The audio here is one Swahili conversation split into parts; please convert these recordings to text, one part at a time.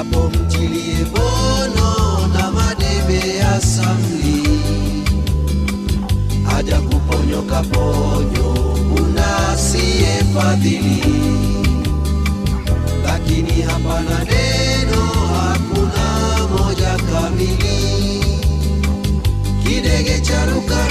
yapo mtilie bono na madebe ya samli, haja kuponyoka ponyo kuna fadhili, lakini hapana neno, hakuna moja kamili, kidege charuka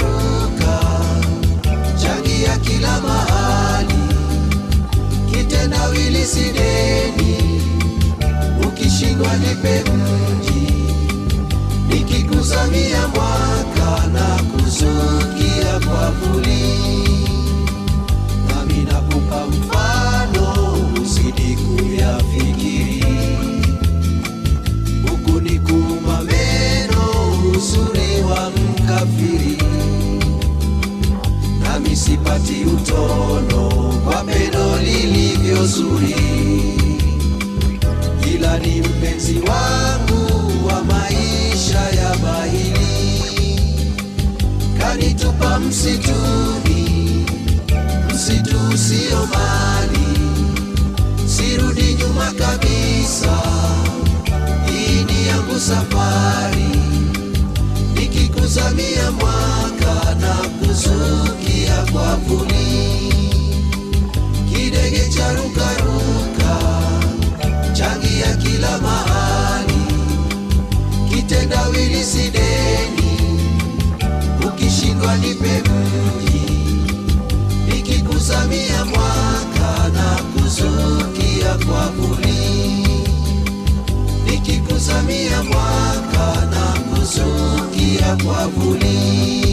msitu mwaka na kuzukia kwa vuli